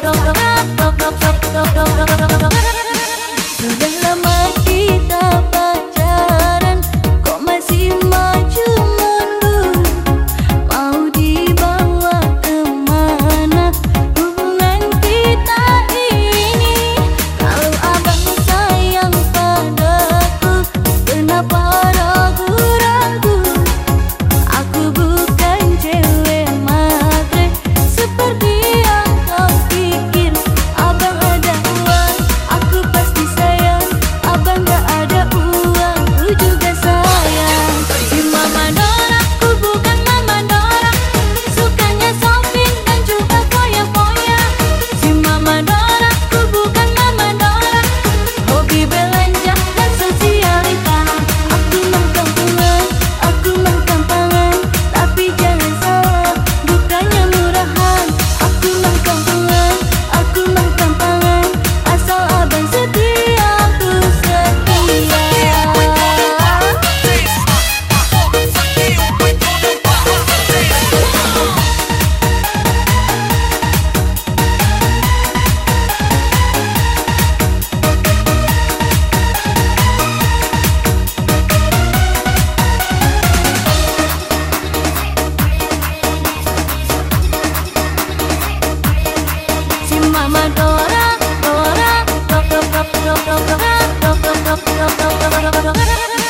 no. Mama rock, rock, rock, rock, rock, rock, rock, rock, rock,